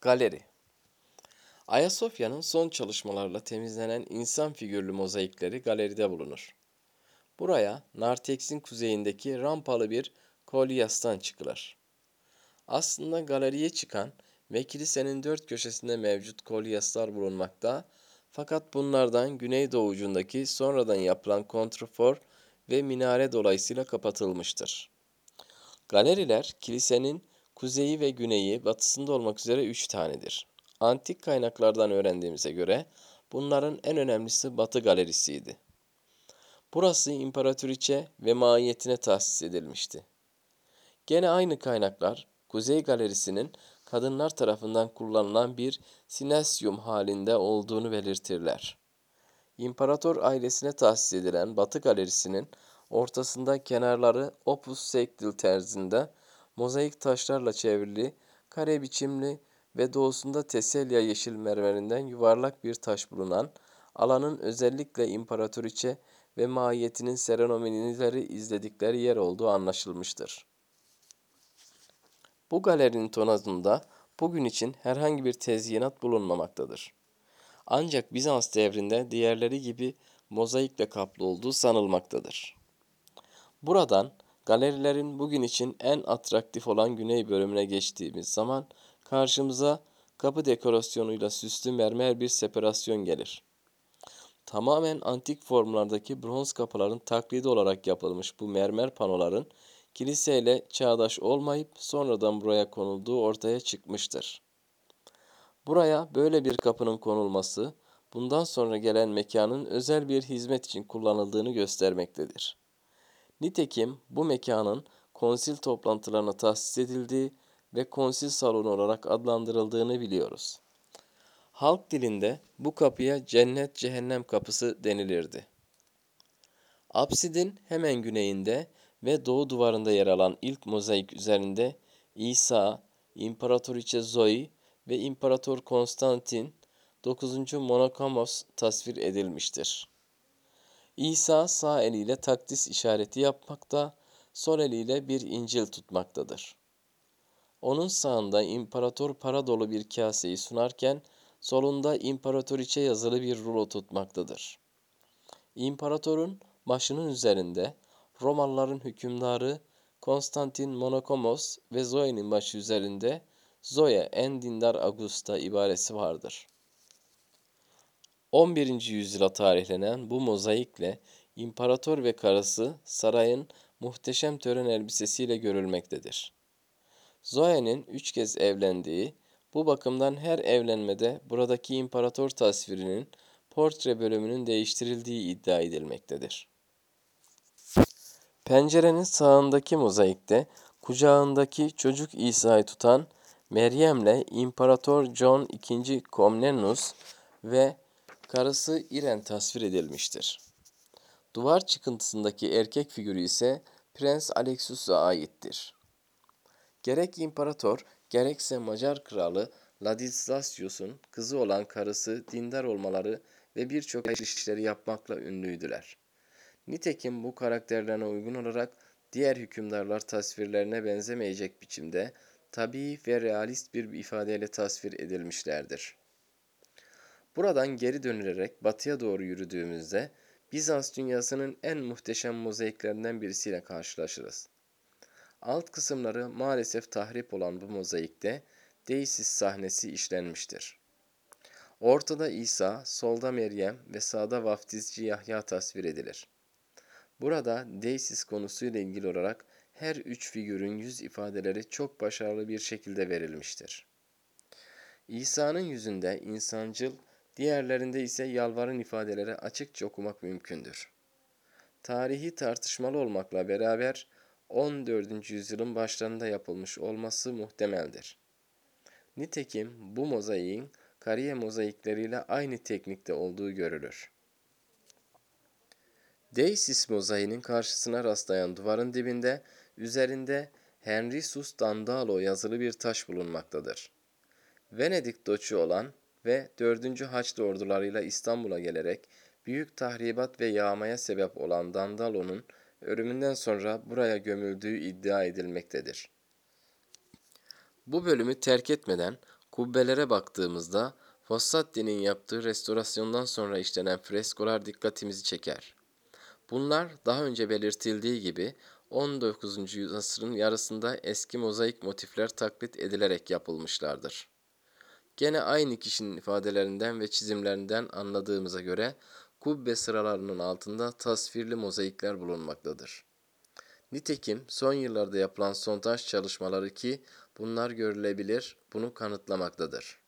Galeri Ayasofya'nın son çalışmalarla temizlenen insan figürlü mozaikleri galeride bulunur. Buraya Nartex'in kuzeyindeki rampalı bir kolyastan çıkılır. Aslında galeriye çıkan ve kilisenin dört köşesinde mevcut kolyaslar bulunmakta fakat bunlardan güneydoğu ucundaki sonradan yapılan kontrfor ve minare dolayısıyla kapatılmıştır. Galeriler kilisenin kuzeyi ve güneyi batısında olmak üzere üç tanedir. Antik kaynaklardan öğrendiğimize göre bunların en önemlisi Batı Galerisi'ydi. Burası imparatoriçe ve mahiyetine tahsis edilmişti. Gene aynı kaynaklar Kuzey Galerisi'nin kadınlar tarafından kullanılan bir sinesyum halinde olduğunu belirtirler. İmparator ailesine tahsis edilen Batı Galerisi'nin ortasında kenarları opus sectil terzinde mozaik taşlarla çevrili, kare biçimli ve doğusunda teselya yeşil mermerinden yuvarlak bir taş bulunan, alanın özellikle imparatoriçe ve mahiyetinin serenominileri izledikleri yer olduğu anlaşılmıştır. Bu galerinin tonazında bugün için herhangi bir tezyinat bulunmamaktadır. Ancak Bizans devrinde diğerleri gibi mozaikle kaplı olduğu sanılmaktadır. Buradan galerilerin bugün için en atraktif olan güney bölümüne geçtiğimiz zaman karşımıza kapı dekorasyonuyla süslü mermer bir separasyon gelir. Tamamen antik formlardaki bronz kapıların taklidi olarak yapılmış bu mermer panoların kiliseyle çağdaş olmayıp sonradan buraya konulduğu ortaya çıkmıştır. Buraya böyle bir kapının konulması, bundan sonra gelen mekanın özel bir hizmet için kullanıldığını göstermektedir. Nitekim bu mekanın konsil toplantılarına tahsis edildiği ve konsil salonu olarak adlandırıldığını biliyoruz. Halk dilinde bu kapıya cennet cehennem kapısı denilirdi. Apsidin hemen güneyinde ve doğu duvarında yer alan ilk mozaik üzerinde İsa, İmparatoriçe Zoe ve İmparator Konstantin 9. Monokamos tasvir edilmiştir. İsa sağ eliyle takdis işareti yapmakta, sol eliyle bir İncil tutmaktadır. Onun sağında imparator para dolu bir kaseyi sunarken solunda imparatoriçe yazılı bir rulo tutmaktadır. İmparatorun başının üzerinde Romalıların hükümdarı Konstantin Monokomos ve Zoe'nin başı üzerinde Zoe en dindar Augusta ibaresi vardır. 11. yüzyıla tarihlenen bu mozaikle imparator ve karısı sarayın muhteşem tören elbisesiyle görülmektedir. Zoe'nin üç kez evlendiği, bu bakımdan her evlenmede buradaki imparator tasvirinin portre bölümünün değiştirildiği iddia edilmektedir. Pencerenin sağındaki mozaikte kucağındaki çocuk İsa'yı tutan Meryem'le İmparator John II. Komnenus ve karısı İren tasvir edilmiştir. Duvar çıkıntısındaki erkek figürü ise Prens Alexius'a aittir. Gerek imparator gerekse Macar kralı Ladislasius'un kızı olan karısı dindar olmaları ve birçok işleri yapmakla ünlüydüler. Nitekim bu karakterlerine uygun olarak diğer hükümdarlar tasvirlerine benzemeyecek biçimde tabii ve realist bir ifadeyle tasvir edilmişlerdir. Buradan geri dönülerek batıya doğru yürüdüğümüzde Bizans dünyasının en muhteşem mozaiklerinden birisiyle karşılaşırız. Alt kısımları maalesef tahrip olan bu mozaikte Deisis sahnesi işlenmiştir. Ortada İsa, solda Meryem ve sağda vaftizci Yahya tasvir edilir. Burada Deisis konusuyla ilgili olarak her üç figürün yüz ifadeleri çok başarılı bir şekilde verilmiştir. İsa'nın yüzünde insancıl, diğerlerinde ise yalvarın ifadeleri açıkça okumak mümkündür. Tarihi tartışmalı olmakla beraber 14. yüzyılın başlarında yapılmış olması muhtemeldir. Nitekim bu mozaiğin kariye mozaikleriyle aynı teknikte olduğu görülür. Deisis mozaiğinin karşısına rastlayan duvarın dibinde üzerinde Henrisus Dandalo yazılı bir taş bulunmaktadır. Venedik doçu olan ve 4. Haçlı ordularıyla İstanbul'a gelerek büyük tahribat ve yağmaya sebep olan Dandalo'nun ölümünden sonra buraya gömüldüğü iddia edilmektedir. Bu bölümü terk etmeden Kubbelere baktığımızda Fossati'nin yaptığı restorasyondan sonra işlenen freskolar dikkatimizi çeker. Bunlar daha önce belirtildiği gibi 19. asrın yarısında eski mozaik motifler taklit edilerek yapılmışlardır. Gene aynı kişinin ifadelerinden ve çizimlerinden anladığımıza göre kubbe sıralarının altında tasvirli mozaikler bulunmaktadır. Nitekim son yıllarda yapılan sondaj çalışmaları ki bunlar görülebilir bunu kanıtlamaktadır.